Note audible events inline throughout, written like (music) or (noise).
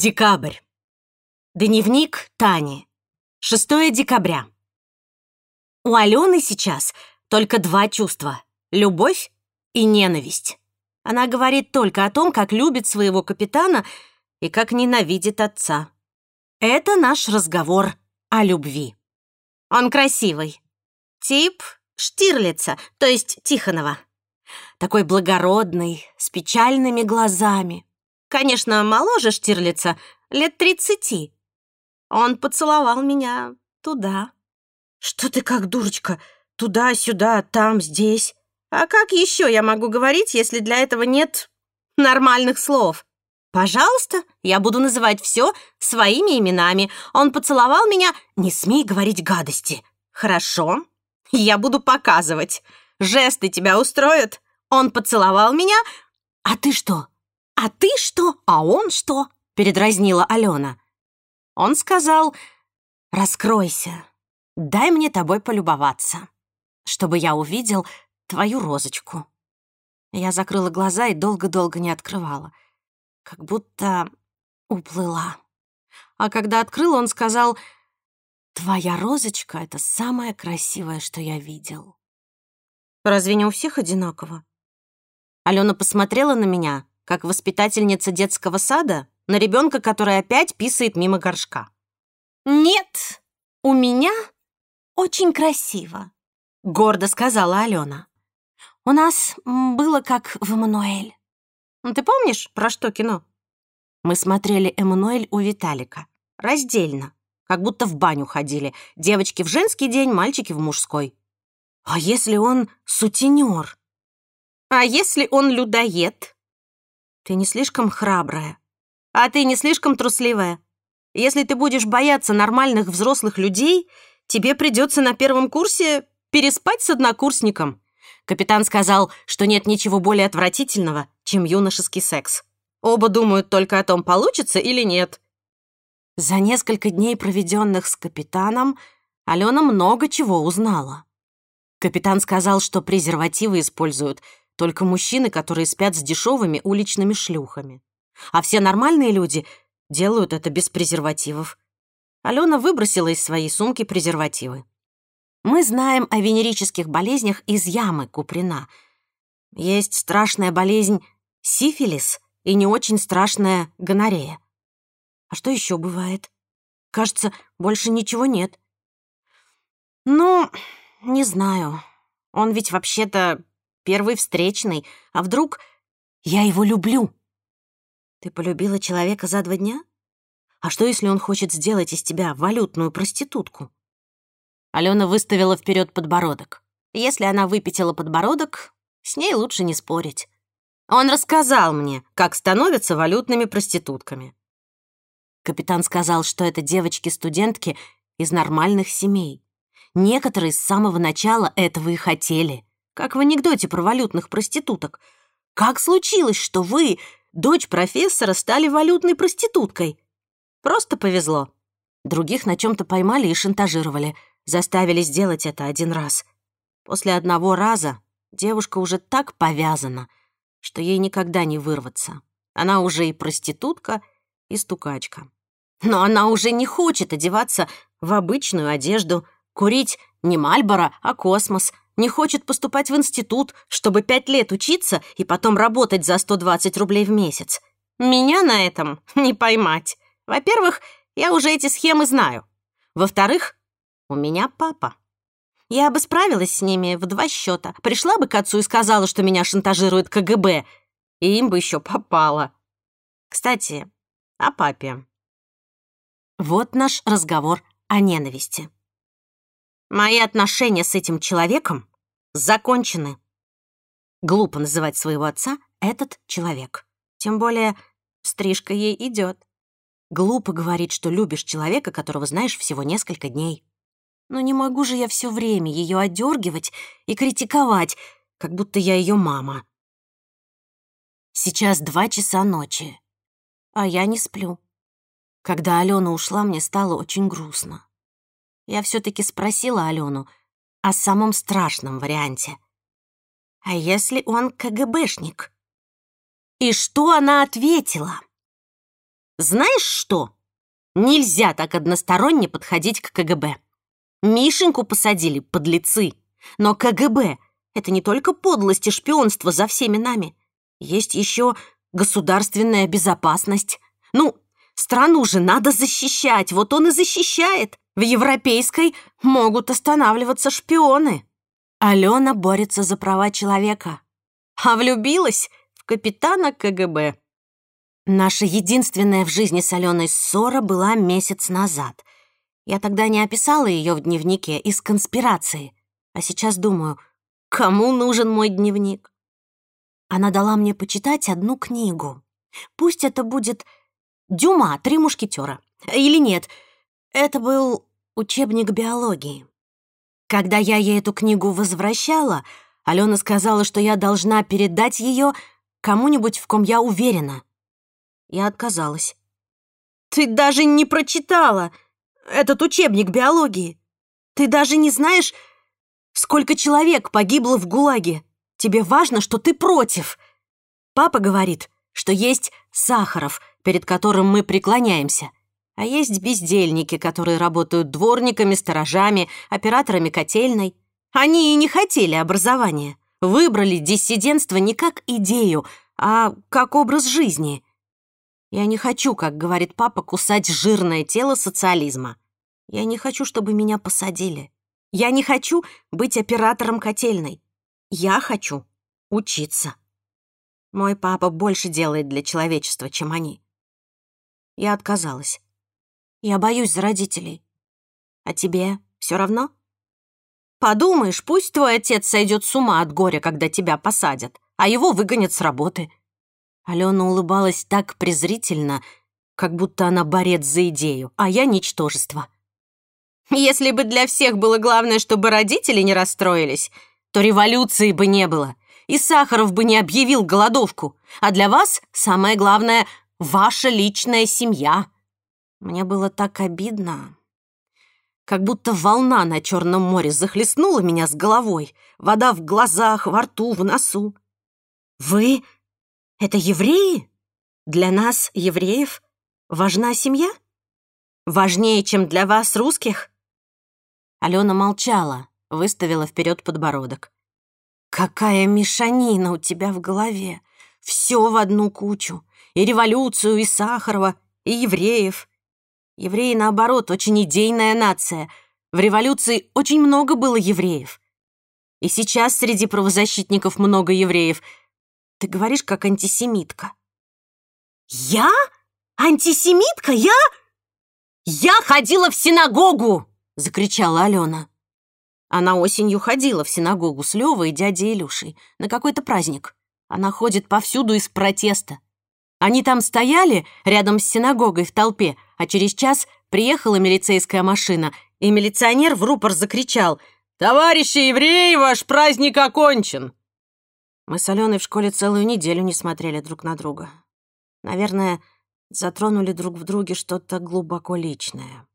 Декабрь. Дневник Тани. 6 декабря. У Алены сейчас только два чувства — любовь и ненависть. Она говорит только о том, как любит своего капитана и как ненавидит отца. Это наш разговор о любви. Он красивый. Тип Штирлица, то есть Тихонова. Такой благородный, с печальными глазами. Конечно, моложе Штирлица, лет тридцати. Он поцеловал меня туда. Что ты как дурочка? Туда-сюда, там, здесь. А как еще я могу говорить, если для этого нет нормальных слов? Пожалуйста, я буду называть все своими именами. Он поцеловал меня. Не смей говорить гадости. Хорошо, я буду показывать. Жесты тебя устроят. Он поцеловал меня. А ты что? А ты что? А он что? Передразнила Алена. Он сказал, раскройся, дай мне тобой полюбоваться, чтобы я увидел твою розочку. Я закрыла глаза и долго-долго не открывала, как будто уплыла. А когда открыла, он сказал, «Твоя розочка — это самое красивое, что я видел». Разве не у всех одинаково? Алена посмотрела на меня, как воспитательница детского сада, на ребенка, который опять писает мимо горшка. «Нет, у меня очень красиво», — гордо сказала Алена. «У нас было как в Эммануэль». Ну, «Ты помнишь, про что кино?» Мы смотрели «Эммануэль» у Виталика. Раздельно. Как будто в баню ходили. Девочки в женский день, мальчики в мужской. А если он сутенер? А если он людоед? Ты не слишком храбрая. А ты не слишком трусливая. Если ты будешь бояться нормальных взрослых людей, тебе придется на первом курсе переспать с однокурсником. Капитан сказал, что нет ничего более отвратительного, чем юношеский секс. Оба думают только о том, получится или нет. За несколько дней, проведенных с капитаном, Алена много чего узнала. Капитан сказал, что презервативы используют только мужчины, которые спят с дешевыми уличными шлюхами. А все нормальные люди делают это без презервативов. Алена выбросила из своей сумки презервативы. Мы знаем о венерических болезнях из ямы Куприна. Есть страшная болезнь сифилис и не очень страшная гонорея. А что еще бывает? Кажется, больше ничего нет. Ну, не знаю. Он ведь вообще-то первый встречный. А вдруг я его люблю? Ты полюбила человека за два дня? А что, если он хочет сделать из тебя валютную проститутку? Алена выставила вперед подбородок. Если она выпятила подбородок, с ней лучше не спорить. Он рассказал мне, как становятся валютными проститутками. Капитан сказал, что это девочки-студентки из нормальных семей. Некоторые с самого начала этого и хотели. Как в анекдоте про валютных проституток. Как случилось, что вы, дочь профессора, стали валютной проституткой? Просто повезло. Других на чем-то поймали и шантажировали. Заставили сделать это один раз. После одного раза девушка уже так повязана, что ей никогда не вырваться. Она уже и проститутка, и стукачка. Но она уже не хочет одеваться в обычную одежду, курить не Мальборо, а космос, не хочет поступать в институт, чтобы пять лет учиться и потом работать за 120 рублей в месяц. Меня на этом (laughs) не поймать. Во-первых, я уже эти схемы знаю. Во-вторых, у меня папа. Я бы справилась с ними в два счета. Пришла бы к отцу и сказала, что меня шантажирует КГБ, и им бы еще попало. Кстати, о папе. Вот наш разговор о ненависти. Мои отношения с этим человеком закончены. Глупо называть своего отца этот человек. Тем более, стрижка ей идет. Глупо говорить, что любишь человека, которого знаешь всего несколько дней. Но не могу же я все время ее одергивать и критиковать, как будто я ее мама. Сейчас два часа ночи, а я не сплю. Когда Алена ушла, мне стало очень грустно. Я все таки спросила Алену о самом страшном варианте. А если он КГБшник? И что она ответила? Знаешь что? Нельзя так односторонне подходить к КГБ. Мишеньку посадили подлецы, но КГБ — это не только подлость и шпионство за всеми нами. Есть еще государственная безопасность. Ну, страну же надо защищать, вот он и защищает. В европейской могут останавливаться шпионы. Алена борется за права человека, а влюбилась в капитана КГБ. Наша единственная в жизни с Аленой ссора была месяц назад. Я тогда не описала ее в дневнике из конспирации, а сейчас думаю, кому нужен мой дневник? Она дала мне почитать одну книгу. Пусть это будет «Дюма. Три мушкетера». Или нет, это был учебник биологии. Когда я ей эту книгу возвращала, Алена сказала, что я должна передать ее кому-нибудь, в ком я уверена. Я отказалась. «Ты даже не прочитала этот учебник биологии. Ты даже не знаешь, сколько человек погибло в ГУЛАГе. Тебе важно, что ты против. Папа говорит, что есть Сахаров, перед которым мы преклоняемся, а есть бездельники, которые работают дворниками, сторожами, операторами котельной. Они и не хотели образования. Выбрали диссидентство не как идею, а как образ жизни. Я не хочу, как говорит папа, кусать жирное тело социализма. Я не хочу, чтобы меня посадили. Я не хочу быть оператором котельной. Я хочу учиться. Мой папа больше делает для человечества, чем они. Я отказалась. Я боюсь за родителей. А тебе все равно? Подумаешь, пусть твой отец сойдет с ума от горя, когда тебя посадят, а его выгонят с работы. Алена улыбалась так презрительно, как будто она борец за идею, а я ничтожество. Если бы для всех было главное, чтобы родители не расстроились, то революции бы не было, и Сахаров бы не объявил голодовку, а для вас самое главное — ваша личная семья. Мне было так обидно, как будто волна на Черном море захлестнула меня с головой, вода в глазах, во рту, в носу. «Вы это евреи? Для нас, евреев, важна семья? Важнее, чем для вас, русских?» Алена молчала, выставила вперед подбородок. «Какая мешанина у тебя в голове! Все в одну кучу! И революцию, и Сахарова, и евреев. Евреи, наоборот, очень идейная нация. В революции очень много было евреев. И сейчас среди правозащитников много евреев — ты говоришь, как антисемитка». «Я? Антисемитка? Я? Я ходила в синагогу!» — закричала Алена. Она осенью ходила в синагогу с Левой и дядей Илюшей на какой-то праздник. Она ходит повсюду из протеста. Они там стояли рядом с синагогой в толпе, а через час приехала милицейская машина, и милиционер в рупор закричал «Товарищи евреи, ваш праздник окончен!» Мы с Аленой в школе целую неделю не смотрели друг на друга. Наверное, затронули друг в друге что-то глубоко личное.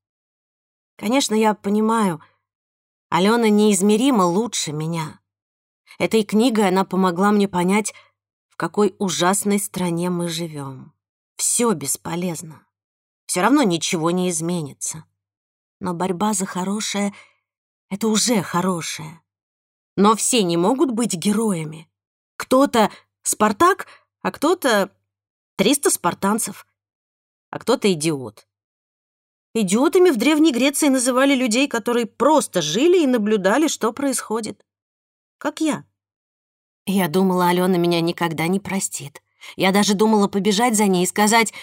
Конечно, я понимаю, Алена неизмеримо лучше меня. Этой книгой она помогла мне понять, какой ужасной стране мы живем. Все бесполезно. Все равно ничего не изменится. Но борьба за хорошее — это уже хорошее. Но все не могут быть героями. Кто-то Спартак, а кто-то 300 спартанцев, а кто-то идиот. Идиотами в Древней Греции называли людей, которые просто жили и наблюдали, что происходит. Как я. Я думала, Алена меня никогда не простит. Я даже думала побежать за ней и сказать,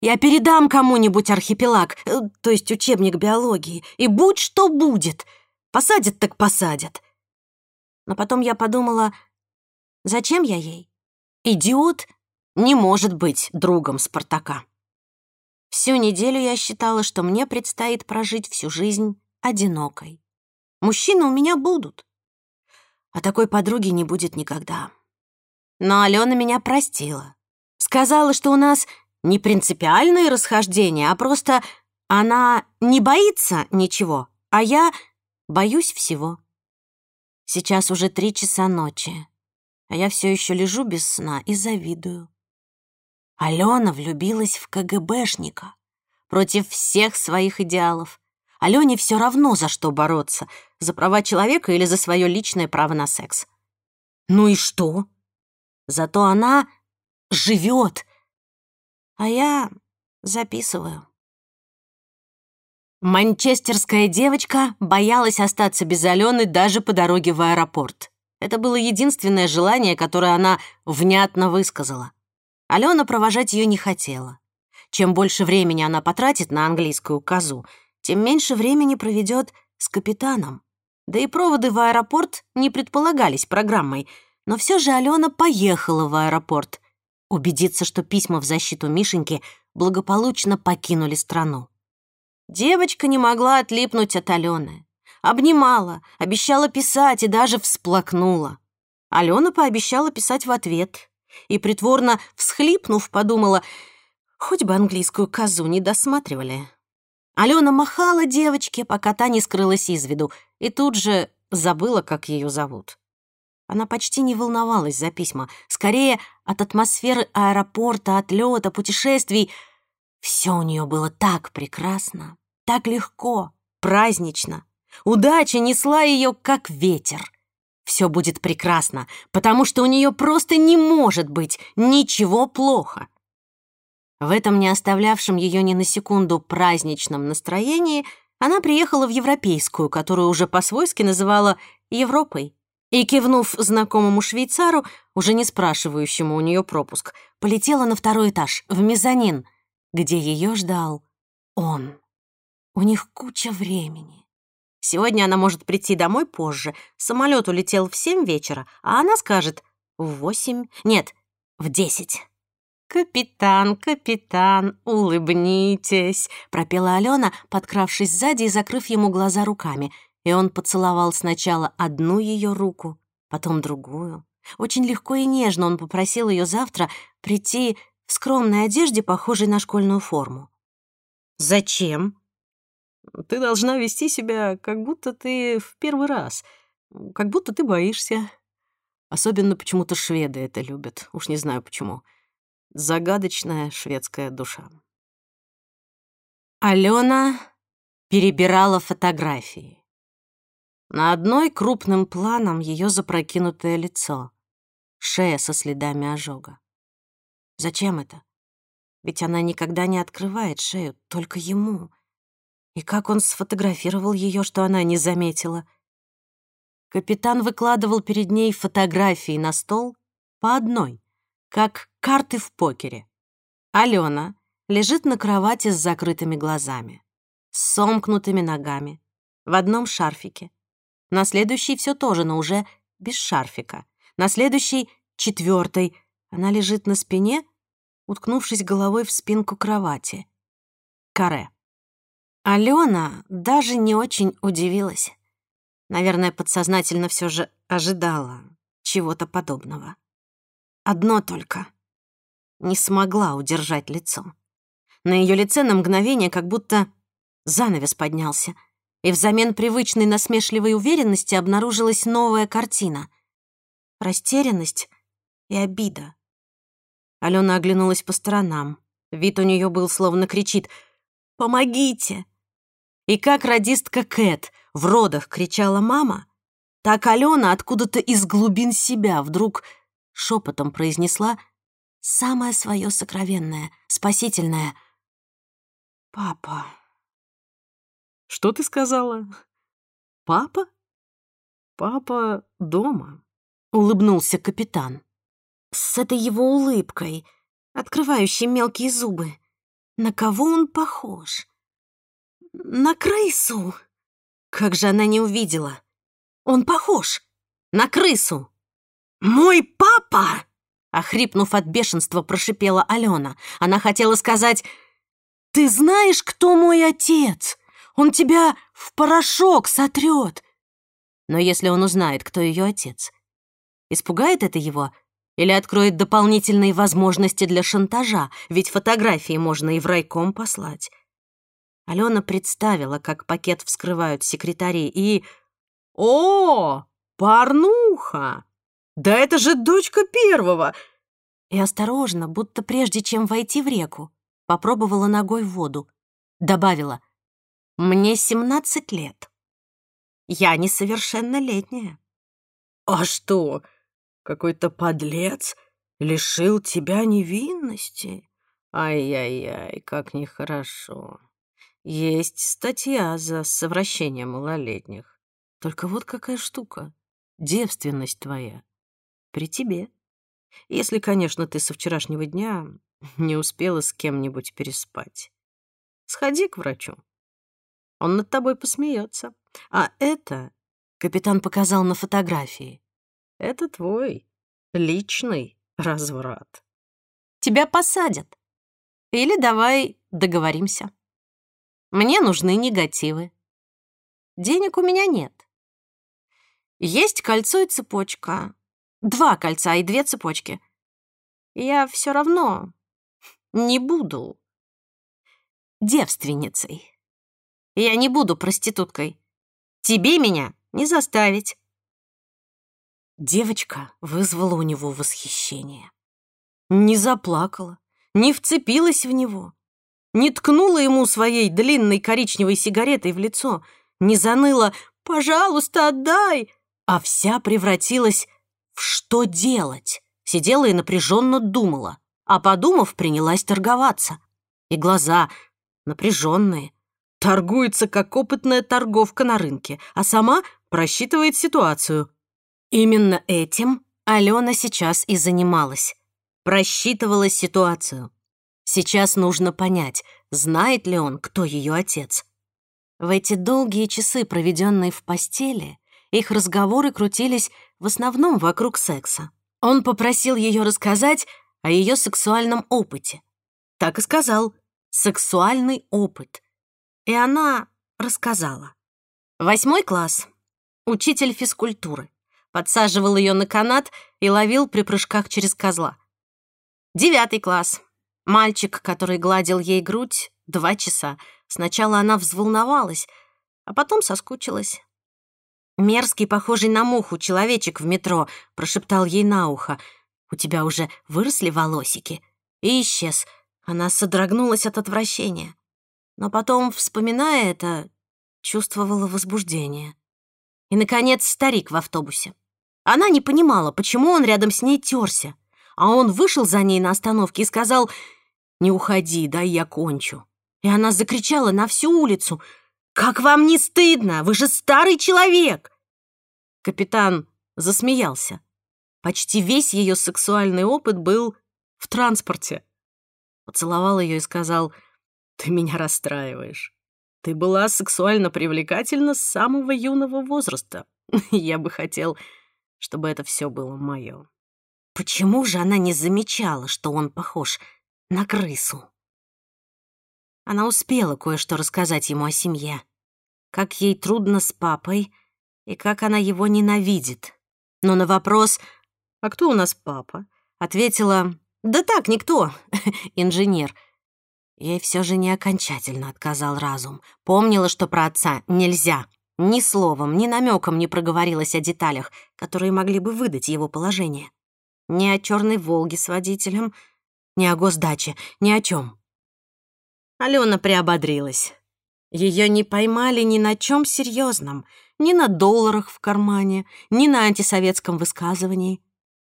я передам кому-нибудь архипелаг, э, то есть учебник биологии, и будь что будет. Посадят так посадят. Но потом я подумала, Зачем я ей? Идиот не может быть другом Спартака. Всю неделю я считала, что мне предстоит прожить всю жизнь одинокой. Мужчины у меня будут, а такой подруги не будет никогда. Но Алена меня простила. Сказала, что у нас не принципиальные расхождения, а просто она не боится ничего, а я боюсь всего. Сейчас уже три часа ночи а я все еще лежу без сна и завидую. Алена влюбилась в КГБшника против всех своих идеалов. Алене все равно, за что бороться, за права человека или за свое личное право на секс. Ну и что? Зато она живет, а я записываю. Манчестерская девочка боялась остаться без Алены даже по дороге в аэропорт. Это было единственное желание, которое она внятно высказала. Алена провожать ее не хотела. Чем больше времени она потратит на английскую козу, тем меньше времени проведет с капитаном. Да и проводы в аэропорт не предполагались программой, но все же Алена поехала в аэропорт, убедиться, что письма в защиту Мишеньки благополучно покинули страну. Девочка не могла отлипнуть от Алены. Обнимала, обещала писать и даже всплакнула. Алена пообещала писать в ответ. И, притворно всхлипнув, подумала, хоть бы английскую козу не досматривали. Алена махала девочке, пока та не скрылась из виду, и тут же забыла, как ее зовут. Она почти не волновалась за письма, скорее от атмосферы аэропорта, отлета, путешествий. Все у нее было так прекрасно, так легко, празднично. Удача несла ее, как ветер. Все будет прекрасно, потому что у нее просто не может быть ничего плохо. В этом не оставлявшем ее ни на секунду праздничном настроении она приехала в европейскую, которую уже по-свойски называла Европой. И, кивнув знакомому швейцару, уже не спрашивающему у нее пропуск, полетела на второй этаж, в мезонин, где ее ждал он. У них куча времени. Сегодня она может прийти домой позже. Самолет улетел в семь вечера, а она скажет в восемь, нет, в десять. «Капитан, капитан, улыбнитесь!» — пропела Алена, подкравшись сзади и закрыв ему глаза руками. И он поцеловал сначала одну ее руку, потом другую. Очень легко и нежно он попросил ее завтра прийти в скромной одежде, похожей на школьную форму. «Зачем?» «Ты должна вести себя, как будто ты в первый раз, как будто ты боишься. Особенно почему-то шведы это любят, уж не знаю почему». Загадочная шведская душа. Алена перебирала фотографии. На одной крупным планом ее запрокинутое лицо, шея со следами ожога. Зачем это? Ведь она никогда не открывает шею, только ему. И как он сфотографировал ее, что она не заметила? Капитан выкладывал перед ней фотографии на стол по одной — как карты в покере. Алена лежит на кровати с закрытыми глазами, с сомкнутыми ногами, в одном шарфике. На следующий все тоже, но уже без шарфика. На следующий — четвертой. Она лежит на спине, уткнувшись головой в спинку кровати. Каре. Алена даже не очень удивилась. Наверное, подсознательно все же ожидала чего-то подобного. Одно только. Не смогла удержать лицо. На ее лице на мгновение как будто занавес поднялся, и взамен привычной насмешливой уверенности обнаружилась новая картина. Растерянность и обида. Алена оглянулась по сторонам. Вид у нее был, словно кричит «Помогите!». И как радистка Кэт в родах кричала «мама», так Алена откуда-то из глубин себя вдруг шепотом произнесла самое свое сокровенное, спасительное «Папа». «Что ты сказала? Папа?» «Папа дома», — улыбнулся капитан. С этой его улыбкой, открывающей мелкие зубы. На кого он похож? На крысу. Как же она не увидела. Он похож на крысу. «Мой папа!» Охрипнув от бешенства, прошипела Алена. Она хотела сказать, «Ты знаешь, кто мой отец? Он тебя в порошок сотрет!» Но если он узнает, кто ее отец, испугает это его или откроет дополнительные возможности для шантажа, ведь фотографии можно и в райком послать. Алена представила, как пакет вскрывают секретари, и... «О, порнуха!» «Да это же дочка первого! и осторожно, будто прежде чем войти в реку, попробовала ногой в воду. Добавила, «Мне 17 лет. Я несовершеннолетняя». «А что, какой-то подлец лишил тебя невинности? Ай-яй-яй, как нехорошо. Есть статья за совращение малолетних. Только вот какая штука. Девственность твоя при тебе. Если, конечно, ты со вчерашнего дня (laughs) не успела с кем-нибудь переспать. Сходи к врачу. Он над тобой посмеется. А это, капитан показал на фотографии, это твой личный разврат. Тебя посадят. Или давай договоримся. Мне нужны негативы. Денег у меня нет. Есть кольцо и цепочка. Два кольца и две цепочки. Я все равно не буду девственницей. Я не буду проституткой. Тебе меня не заставить. Девочка вызвала у него восхищение. Не заплакала, не вцепилась в него, не ткнула ему своей длинной коричневой сигаретой в лицо, не заныла «пожалуйста, отдай», а вся превратилась «что делать?» Сидела и напряженно думала, а подумав, принялась торговаться. И глаза напряженные, торгуется, как опытная торговка на рынке, а сама просчитывает ситуацию. Именно этим Алена сейчас и занималась. Просчитывала ситуацию. Сейчас нужно понять, знает ли он, кто ее отец. В эти долгие часы, проведенные в постели, их разговоры крутились в основном вокруг секса. Он попросил ее рассказать о ее сексуальном опыте. Так и сказал «сексуальный опыт». И она рассказала. Восьмой класс. Учитель физкультуры подсаживал ее на канат и ловил при прыжках через козла. Девятый класс. Мальчик, который гладил ей грудь два часа. Сначала она взволновалась, а потом соскучилась. «Мерзкий, похожий на муху, человечек в метро», — прошептал ей на ухо. «У тебя уже выросли волосики?» И исчез. Она содрогнулась от отвращения. Но потом, вспоминая это, чувствовала возбуждение. И, наконец, старик в автобусе. Она не понимала, почему он рядом с ней терся. А он вышел за ней на остановке и сказал «Не уходи, дай я кончу». И она закричала на всю улицу «Как вам не стыдно? Вы же старый человек!» Капитан засмеялся. Почти весь ее сексуальный опыт был в транспорте. Поцеловал ее и сказал «Ты меня расстраиваешь». Ты была сексуально привлекательна с самого юного возраста. (laughs) Я бы хотел, чтобы это все было мое. Почему же она не замечала, что он похож на крысу? Она успела кое-что рассказать ему о семье. Как ей трудно с папой и как она его ненавидит. Но на вопрос «А кто у нас папа?» ответила «Да так, никто, (laughs) инженер». Ей все же не окончательно отказал разум. Помнила, что про отца нельзя. Ни словом, ни намеком не проговорилась о деталях, которые могли бы выдать его положение. Ни о черной «Волге» с водителем, ни о госдаче, ни о чем. Алена приободрилась. Ее не поймали ни на чем серьезном, ни на долларах в кармане, ни на антисоветском высказывании.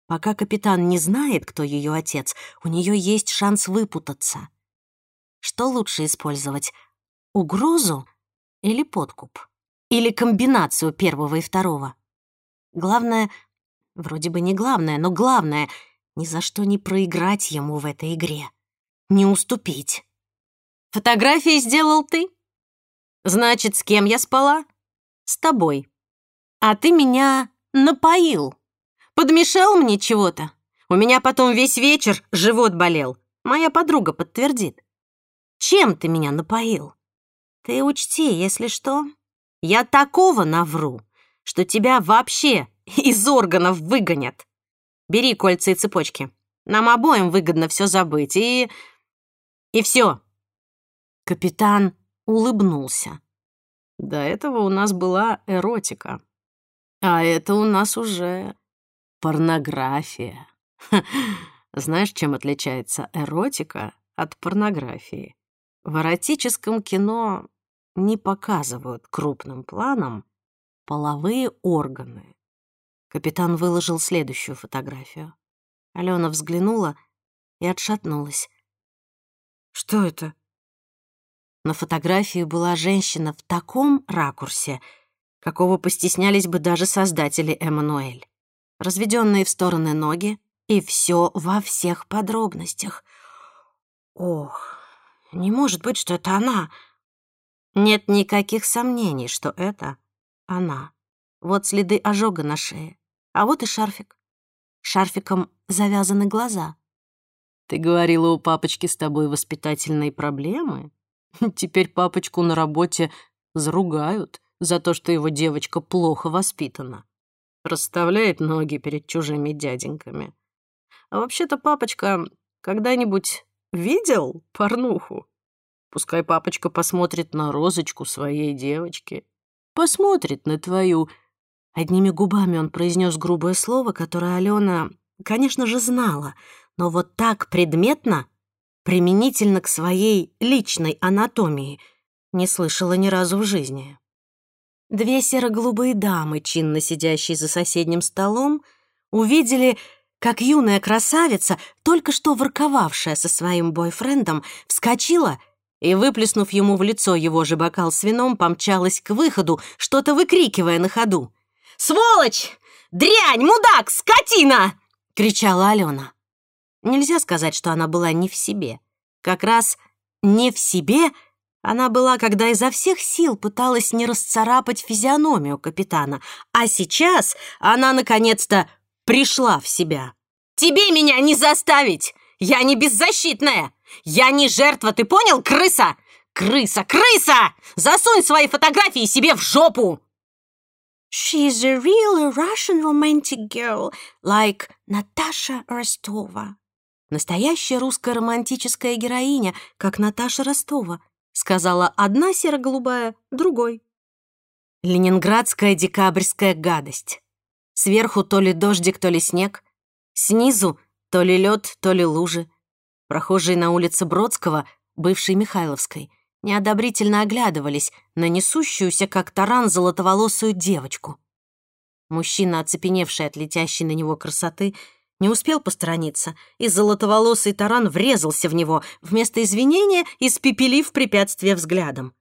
Пока капитан не знает, кто ее отец, у нее есть шанс выпутаться — что лучше использовать? Угрозу или подкуп? Или комбинацию первого и второго? Главное, вроде бы не главное, но главное — ни за что не проиграть ему в этой игре. Не уступить. Фотографии сделал ты? Значит, с кем я спала? С тобой. А ты меня напоил. Подмешал мне чего-то. У меня потом весь вечер живот болел. Моя подруга подтвердит. Чем ты меня напоил? Ты учти, если что, я такого навру, что тебя вообще из органов выгонят. Бери кольца и цепочки. Нам обоим выгодно все забыть, и... И все. Капитан улыбнулся. До этого у нас была эротика. А это у нас уже порнография. (laughs) Знаешь, чем отличается эротика от порнографии? В эротическом кино не показывают крупным планом половые органы. Капитан выложил следующую фотографию. Алена взглянула и отшатнулась. «Что это?» На фотографии была женщина в таком ракурсе, какого постеснялись бы даже создатели Эммануэль. Разведенные в стороны ноги, и все во всех подробностях. Ох, не может быть, что это она. Нет никаких сомнений, что это она. Вот следы ожога на шее, а вот и шарфик. Шарфиком завязаны глаза. Ты говорила, у папочки с тобой воспитательные проблемы? (laughs) Теперь папочку на работе заругают за то, что его девочка плохо воспитана. Расставляет ноги перед чужими дяденьками. А вообще-то папочка когда-нибудь видел порнуху? Пускай папочка посмотрит на розочку своей девочки. Посмотрит на твою. Одними губами он произнес грубое слово, которое Алена, конечно же, знала, но вот так предметно, применительно к своей личной анатомии, не слышала ни разу в жизни. Две серо-голубые дамы, чинно сидящие за соседним столом, увидели как юная красавица, только что ворковавшая со своим бойфрендом, вскочила и, выплеснув ему в лицо его же бокал с вином, помчалась к выходу, что-то выкрикивая на ходу. «Сволочь! Дрянь! Мудак! Скотина!» — кричала Алена. Нельзя сказать, что она была не в себе. Как раз не в себе она была, когда изо всех сил пыталась не расцарапать физиономию капитана, а сейчас она, наконец-то, пришла в себя. «Тебе меня не заставить! Я не беззащитная! Я не жертва, ты понял, крыса? Крыса, крыса! Засунь свои фотографии себе в жопу!» She's a real Russian romantic girl, like Natasha Rostova. Настоящая русская романтическая героиня, как Наташа Ростова, сказала одна серо-голубая, другой. Ленинградская декабрьская гадость. Сверху то ли дождик, то ли снег. Снизу то ли лед, то ли лужи. Прохожие на улице Бродского, бывшей Михайловской, неодобрительно оглядывались на несущуюся, как таран, золотоволосую девочку. Мужчина, оцепеневший от летящей на него красоты, не успел посторониться, и золотоволосый таран врезался в него, вместо извинения испепелив препятствие взглядом.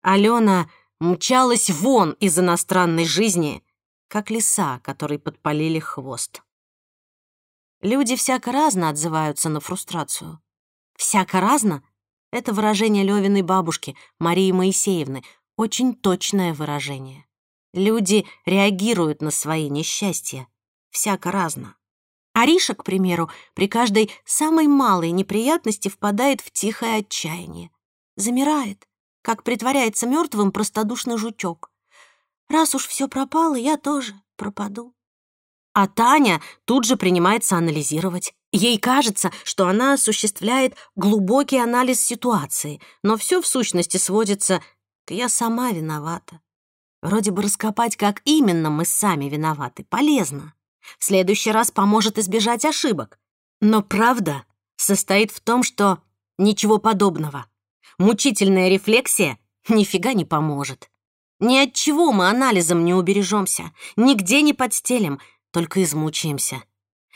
Алена мчалась вон из иностранной жизни, как лиса, которой подпалили хвост. Люди всяко разно отзываются на фрустрацию. «Всяко разно» — это выражение Левиной бабушки, Марии Моисеевны, очень точное выражение. Люди реагируют на свои несчастья. Всяко разно. Ариша, к примеру, при каждой самой малой неприятности впадает в тихое отчаяние. Замирает, как притворяется мертвым простодушный жучок. Раз уж все пропало, я тоже пропаду. А Таня тут же принимается анализировать. Ей кажется, что она осуществляет глубокий анализ ситуации, но все в сущности сводится к «я сама виновата». Вроде бы раскопать, как именно мы сами виноваты, полезно. В следующий раз поможет избежать ошибок. Но правда состоит в том, что ничего подобного. Мучительная рефлексия нифига не поможет. Ни от чего мы анализом не убережемся, нигде не подстелим, только измучаемся.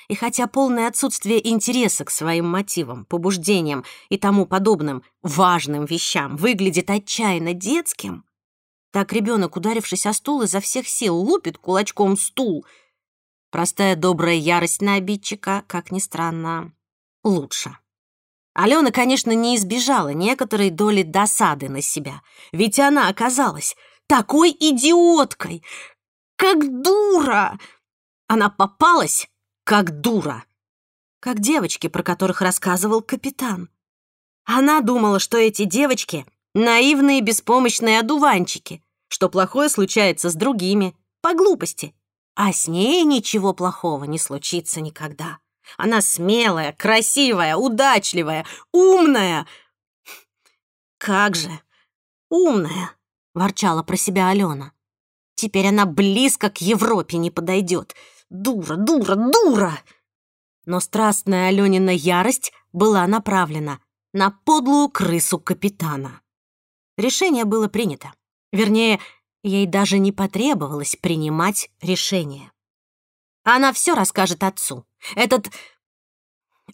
И хотя полное отсутствие интереса к своим мотивам, побуждениям и тому подобным важным вещам выглядит отчаянно детским, так ребенок, ударившись о стул, изо всех сил лупит кулачком стул. Простая добрая ярость на обидчика, как ни странно, лучше. Алена, конечно, не избежала некоторой доли досады на себя, ведь она оказалась такой идиоткой, как дура. Она попалась, как дура, как девочки, про которых рассказывал капитан. Она думала, что эти девочки — наивные беспомощные одуванчики, что плохое случается с другими, по глупости. А с ней ничего плохого не случится никогда. Она смелая, красивая, удачливая, умная. Как же умная. — ворчала про себя Алена. «Теперь она близко к Европе не подойдет. Дура, дура, дура!» Но страстная Аленина ярость была направлена на подлую крысу капитана. Решение было принято. Вернее, ей даже не потребовалось принимать решение. Она все расскажет отцу. Этот...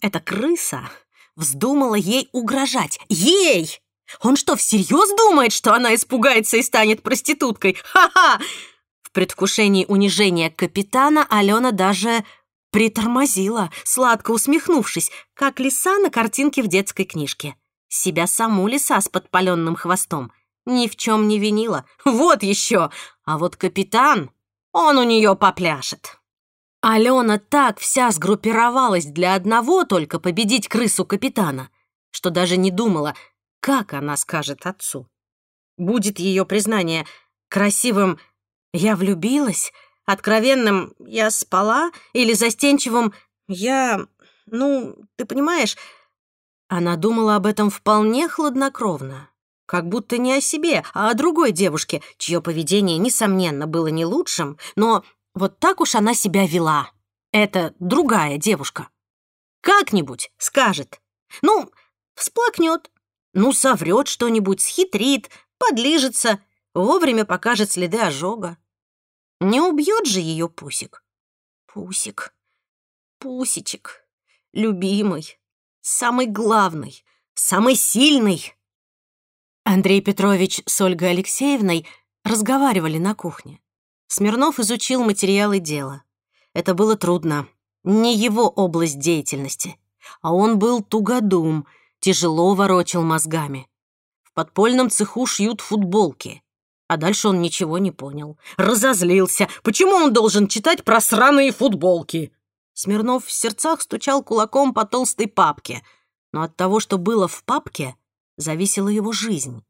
Эта крыса вздумала ей угрожать. Ей! Он что, всерьез думает, что она испугается и станет проституткой? Ха-ха! В предвкушении унижения капитана Алена даже притормозила, сладко усмехнувшись, как лиса на картинке в детской книжке. Себя саму лиса с подпаленным хвостом ни в чем не винила. Вот еще! А вот капитан, он у нее попляшет. Алена так вся сгруппировалась для одного только победить крысу капитана, что даже не думала, как она скажет отцу. Будет ее признание красивым «я влюбилась», откровенным «я спала» или застенчивым «я... ну, ты понимаешь...» Она думала об этом вполне хладнокровно, как будто не о себе, а о другой девушке, чье поведение, несомненно, было не лучшим, но вот так уж она себя вела. Это другая девушка. Как-нибудь скажет. Ну, всплакнет. Ну, соврет что-нибудь, схитрит, подлижется, вовремя покажет следы ожога. Не убьет же ее Пусик. Пусик, Пусичек, любимый, самый главный, самый сильный. Андрей Петрович с Ольгой Алексеевной разговаривали на кухне. Смирнов изучил материалы дела. Это было трудно. Не его область деятельности. А он был тугодум, тяжело ворочил мозгами. В подпольном цеху шьют футболки. А дальше он ничего не понял. Разозлился. Почему он должен читать про сраные футболки? Смирнов в сердцах стучал кулаком по толстой папке. Но от того, что было в папке, зависела его жизнь.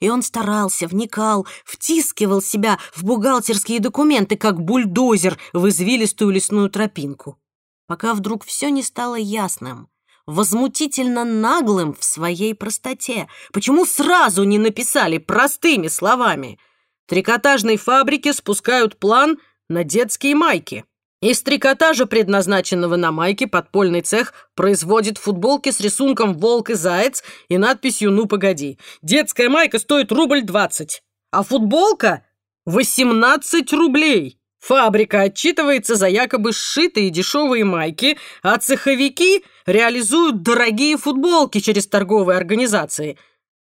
И он старался, вникал, втискивал себя в бухгалтерские документы, как бульдозер в извилистую лесную тропинку. Пока вдруг все не стало ясным, возмутительно наглым в своей простоте. Почему сразу не написали простыми словами? Трикотажной фабрике спускают план на детские майки. Из трикотажа, предназначенного на майке, подпольный цех производит футболки с рисунком волк и заяц и надписью «Ну, погоди». Детская майка стоит рубль двадцать, а футболка — восемнадцать рублей. Фабрика отчитывается за якобы сшитые дешевые майки, а цеховики реализуют дорогие футболки через торговые организации.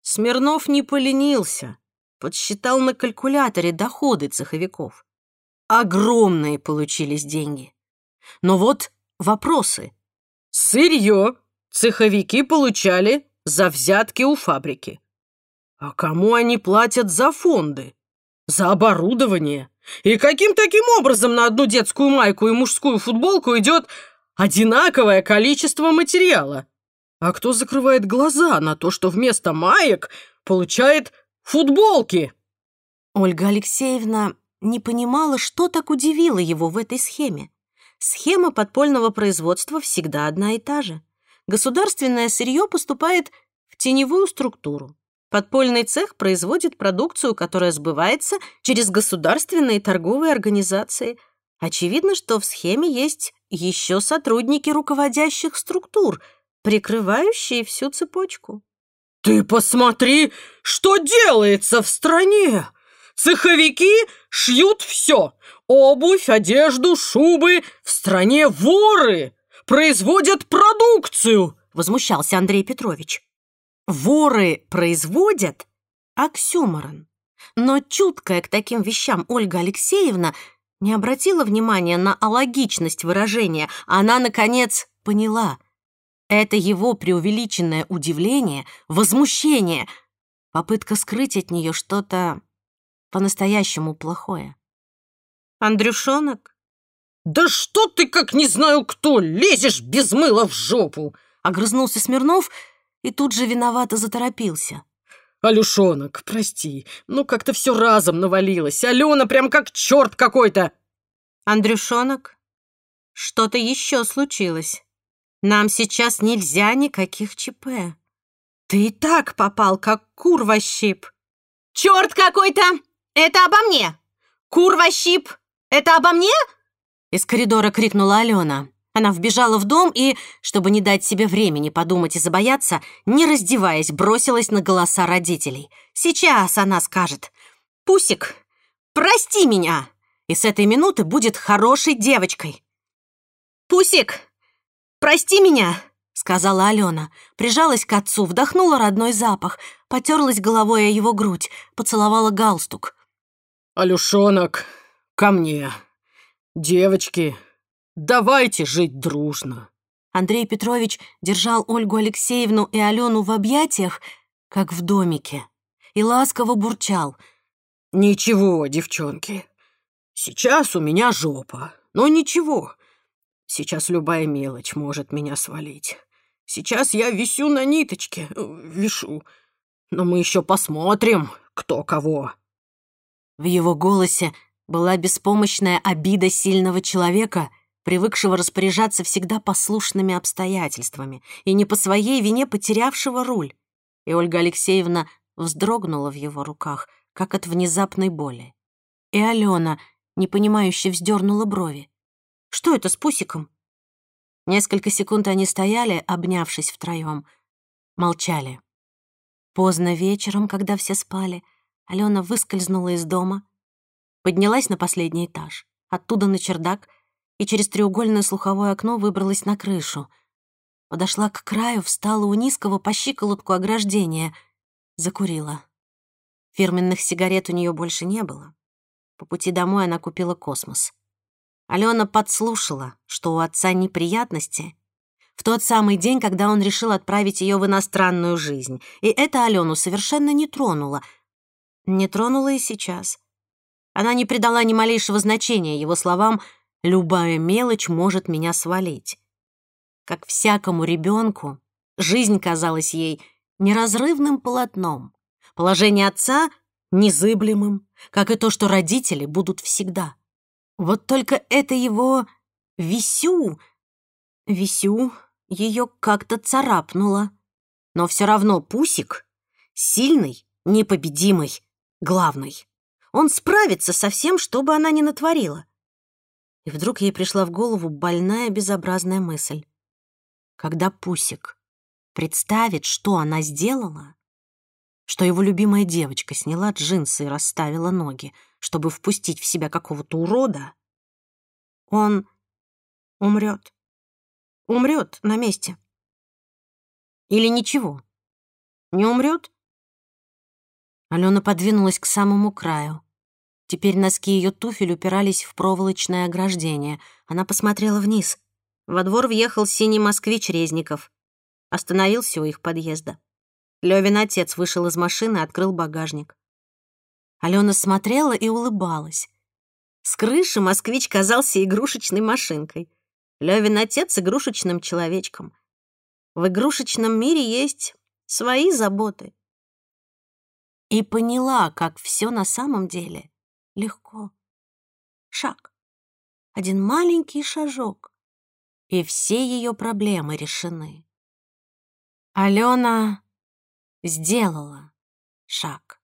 Смирнов не поленился, подсчитал на калькуляторе доходы цеховиков. Огромные получились деньги. Но вот вопросы. Сырье цеховики получали за взятки у фабрики. А кому они платят за фонды? За оборудование? И каким таким образом на одну детскую майку и мужскую футболку идет одинаковое количество материала? А кто закрывает глаза на то, что вместо маек получает футболки? Ольга Алексеевна не понимала, что так удивило его в этой схеме. Схема подпольного производства всегда одна и та же. Государственное сырье поступает в теневую структуру. Подпольный цех производит продукцию, которая сбывается через государственные торговые организации. Очевидно, что в схеме есть еще сотрудники руководящих структур, прикрывающие всю цепочку. «Ты посмотри, что делается в стране!» Цеховики шьют все. Обувь, одежду, шубы. В стране воры производят продукцию, возмущался Андрей Петрович. Воры производят оксюморон. Но чуткая к таким вещам Ольга Алексеевна не обратила внимания на алогичность выражения. Она, наконец, поняла. Это его преувеличенное удивление, возмущение, попытка скрыть от нее что-то по-настоящему плохое. Андрюшонок? Да что ты, как не знаю кто, лезешь без мыла в жопу? Огрызнулся Смирнов и тут же виновато заторопился. Алюшонок, прости, ну как-то все разом навалилось. Алена прям как черт какой-то. Андрюшонок, что-то еще случилось. Нам сейчас нельзя никаких ЧП. Ты и так попал, как кур во щип. Черт какой-то! Это обо мне! Курва щип! Это обо мне?» Из коридора крикнула Алена. Она вбежала в дом и, чтобы не дать себе времени подумать и забояться, не раздеваясь, бросилась на голоса родителей. «Сейчас она скажет. Пусик, прости меня!» И с этой минуты будет хорошей девочкой. «Пусик, прости меня!» — сказала Алена. Прижалась к отцу, вдохнула родной запах, потерлась головой о его грудь, поцеловала галстук. «Алюшонок, ко мне. Девочки, Давайте жить дружно. Андрей Петрович держал Ольгу Алексеевну и Алену в объятиях, как в домике, и ласково бурчал. «Ничего, девчонки, сейчас у меня жопа, но ничего. Сейчас любая мелочь может меня свалить. Сейчас я висю на ниточке, э, вишу. Но мы еще посмотрим, кто кого». В его голосе была беспомощная обида сильного человека — привыкшего распоряжаться всегда послушными обстоятельствами и не по своей вине потерявшего руль. И Ольга Алексеевна вздрогнула в его руках, как от внезапной боли. И Алена, непонимающе, вздернула брови. «Что это с Пусиком?» Несколько секунд они стояли, обнявшись втроем, молчали. Поздно вечером, когда все спали, Алена выскользнула из дома, поднялась на последний этаж, оттуда на чердак и через треугольное слуховое окно выбралась на крышу. Подошла к краю, встала у низкого по щиколотку ограждения, закурила. Фирменных сигарет у нее больше не было. По пути домой она купила космос. Алена подслушала, что у отца неприятности в тот самый день, когда он решил отправить ее в иностранную жизнь. И это Алену совершенно не тронуло. Не тронуло и сейчас. Она не придала ни малейшего значения его словам — Любая мелочь может меня свалить. Как всякому ребенку, жизнь казалась ей неразрывным полотном, положение отца — незыблемым, как и то, что родители будут всегда. Вот только это его висю, висю ее как-то царапнуло. Но все равно Пусик — сильный, непобедимый, главный. Он справится со всем, что бы она ни натворила. И вдруг ей пришла в голову больная безобразная мысль. Когда Пусик представит, что она сделала, что его любимая девочка сняла джинсы и расставила ноги, чтобы впустить в себя какого-то урода, он умрет. Умрет на месте. Или ничего. Не умрет? Алена подвинулась к самому краю. Теперь носки ее туфель упирались в проволочное ограждение. Она посмотрела вниз. Во двор въехал синий москвич Резников. Остановился у их подъезда. Левин отец вышел из машины и открыл багажник. Алена смотрела и улыбалась. С крыши москвич казался игрушечной машинкой. Левин отец — игрушечным человечком. В игрушечном мире есть свои заботы. И поняла, как все на самом деле — легко. Шаг. Один маленький шажок. И все ее проблемы решены. Алена сделала шаг.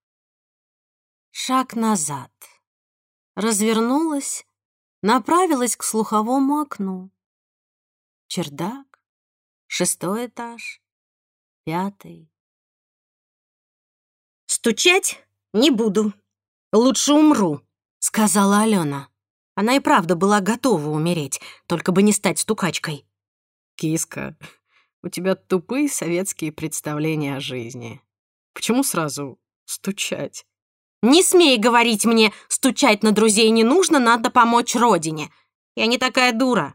Шаг назад. Развернулась, направилась к слуховому окну. Чердак, шестой этаж, пятый. «Стучать не буду», «Лучше умру», — сказала Алена. Она и правда была готова умереть, только бы не стать стукачкой. «Киска, у тебя тупые советские представления о жизни. Почему сразу стучать?» «Не смей говорить мне, стучать на друзей не нужно, надо помочь родине. Я не такая дура».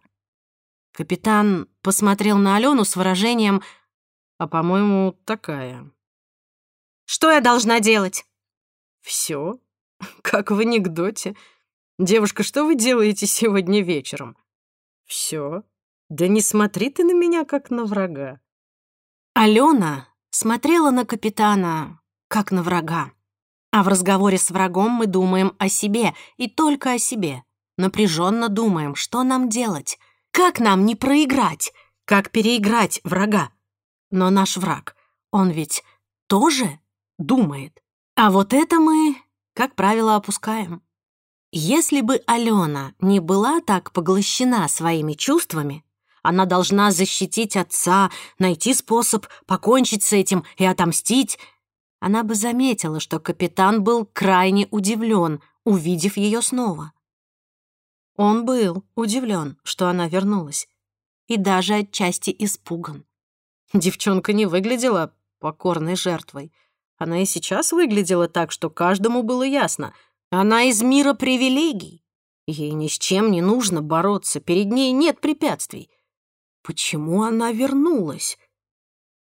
Капитан посмотрел на Алену с выражением «А, по-моему, такая». «Что я должна делать?» «Все», (laughs) Как в анекдоте. Девушка, что вы делаете сегодня вечером? Все. Да не смотри ты на меня, как на врага. Алена смотрела на капитана, как на врага. А в разговоре с врагом мы думаем о себе и только о себе. Напряженно думаем, что нам делать, как нам не проиграть, как переиграть врага. Но наш враг, он ведь тоже думает. А вот это мы как правило, опускаем. Если бы Алена не была так поглощена своими чувствами, Она должна защитить отца, найти способ покончить с этим и отомстить. Она бы заметила, что капитан был крайне удивлен, увидев ее снова. Он был удивлен, что она вернулась, и даже отчасти испуган. Девчонка не выглядела покорной жертвой. Она и сейчас выглядела так, что каждому было ясно. Она из мира привилегий. Ей ни с чем не нужно бороться, перед ней нет препятствий. Почему она вернулась?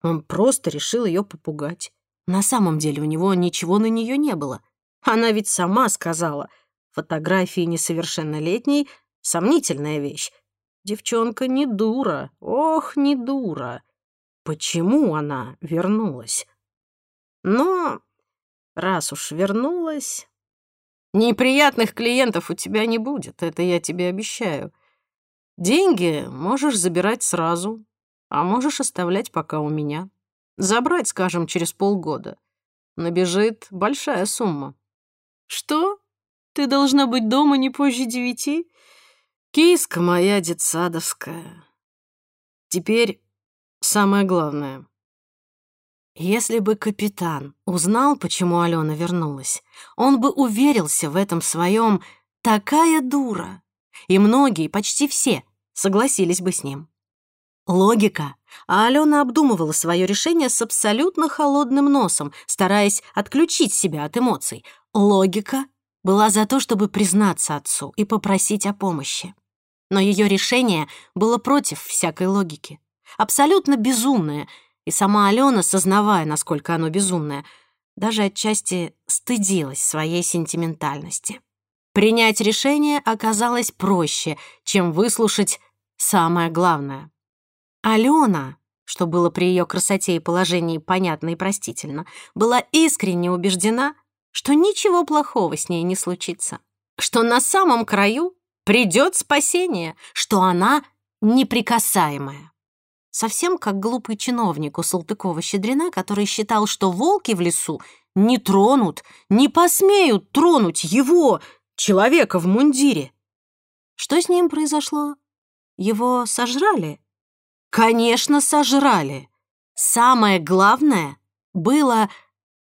Он просто решил ее попугать. На самом деле у него ничего на нее не было. Она ведь сама сказала, фотографии несовершеннолетней — сомнительная вещь. Девчонка не дура, ох, не дура. Почему она вернулась? Но раз уж вернулась, неприятных клиентов у тебя не будет, это я тебе обещаю. Деньги можешь забирать сразу, а можешь оставлять пока у меня. Забрать, скажем, через полгода. Набежит большая сумма. Что? Ты должна быть дома не позже девяти? Киска моя детсадовская. Теперь самое главное. Если бы капитан узнал, почему Алена вернулась, он бы уверился в этом своем «такая дура», и многие, почти все, согласились бы с ним. Логика. А Алена обдумывала свое решение с абсолютно холодным носом, стараясь отключить себя от эмоций. Логика была за то, чтобы признаться отцу и попросить о помощи. Но ее решение было против всякой логики. Абсолютно безумное — и сама Алена, сознавая, насколько оно безумное, даже отчасти стыдилась своей сентиментальности. Принять решение оказалось проще, чем выслушать самое главное. Алена, что было при ее красоте и положении понятно и простительно, была искренне убеждена, что ничего плохого с ней не случится, что на самом краю придет спасение, что она неприкасаемая совсем как глупый чиновник у Салтыкова-Щедрина, который считал, что волки в лесу не тронут, не посмеют тронуть его, человека в мундире. Что с ним произошло? Его сожрали? Конечно, сожрали. Самое главное было,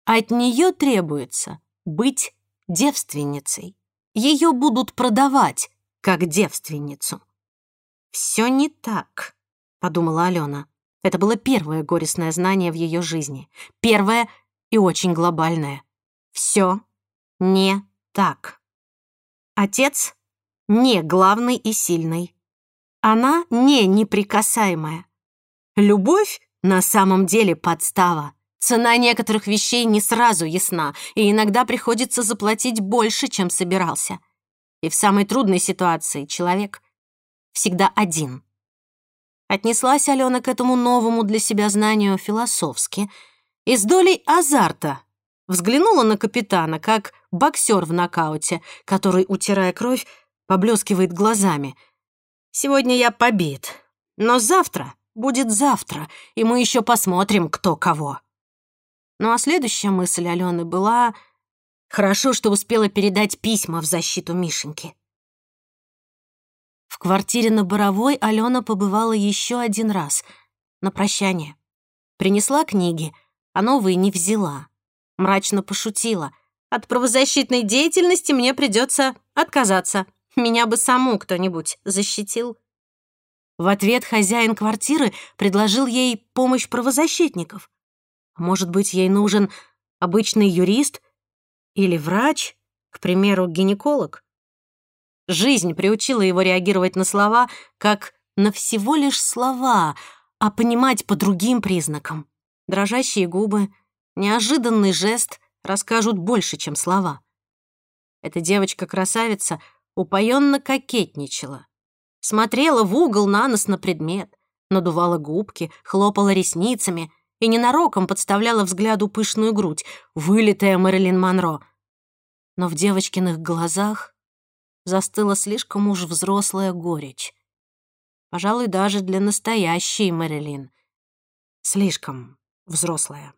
от нее требуется быть девственницей. Ее будут продавать как девственницу. Все не так. — подумала Алена. Это было первое горестное знание в ее жизни. Первое и очень глобальное. Все не так. Отец не главный и сильный. Она не неприкасаемая. Любовь на самом деле подстава. Цена некоторых вещей не сразу ясна, и иногда приходится заплатить больше, чем собирался. И в самой трудной ситуации человек всегда один — Отнеслась Алена к этому новому для себя знанию философски и с долей азарта взглянула на капитана, как боксер в нокауте, который, утирая кровь, поблескивает глазами. «Сегодня я побит, но завтра будет завтра, и мы еще посмотрим, кто кого». Ну а следующая мысль Алены была... Хорошо, что успела передать письма в защиту Мишеньки. Квартире на Боровой Алена побывала еще один раз, на прощание. Принесла книги, а новые не взяла. Мрачно пошутила. «От правозащитной деятельности мне придется отказаться. Меня бы саму кто-нибудь защитил». В ответ хозяин квартиры предложил ей помощь правозащитников. Может быть, ей нужен обычный юрист или врач, к примеру, гинеколог? Жизнь приучила его реагировать на слова, как на всего лишь слова, а понимать по другим признакам. Дрожащие губы, неожиданный жест расскажут больше, чем слова. Эта девочка-красавица упоенно кокетничала. Смотрела в угол на нос на предмет, надувала губки, хлопала ресницами и ненароком подставляла взгляду пышную грудь, вылитая Мэрилин Монро. Но в девочкиных глазах застыла слишком уж взрослая горечь. Пожалуй, даже для настоящей Мэрилин. Слишком взрослая.